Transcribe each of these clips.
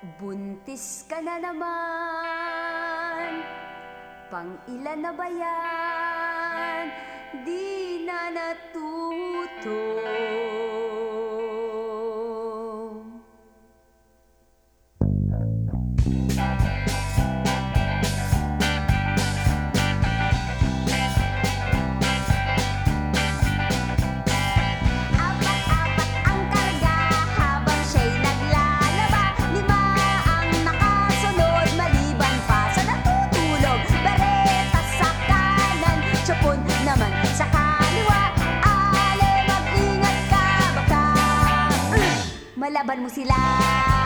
Buntis ka na naman, pang ilan na ba yan? Di na natuto. Malaban mo sila!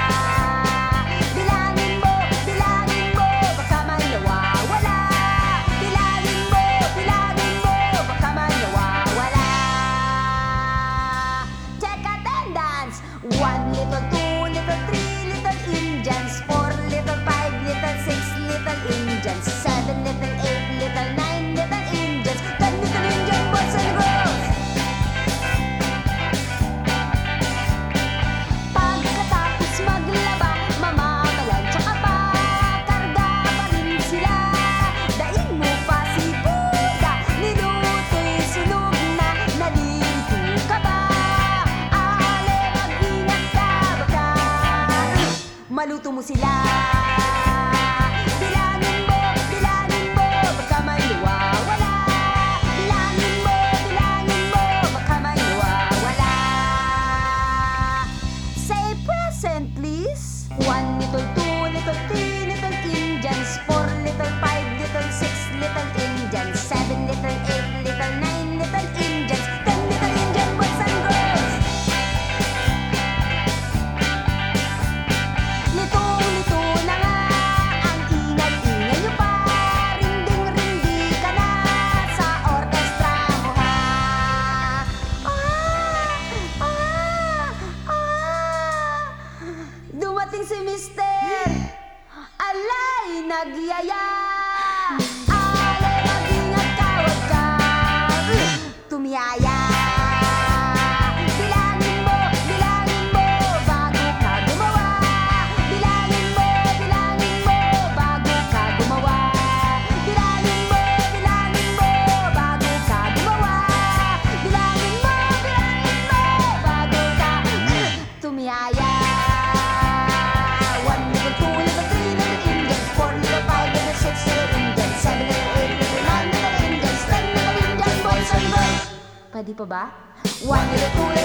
musilar. nagyaya. Ale maging at kawag ka Tumiyaya. Bilangin mo, bilangin mo Bago ka gumawa. Bilangin mo, bilangin mo Bago ka gumawa. Bilangin mo, bilangin mo Bago ka gumawa. Bilangin mo, bilangin mo Bago ka. Tumiyaya. di pa ba? One little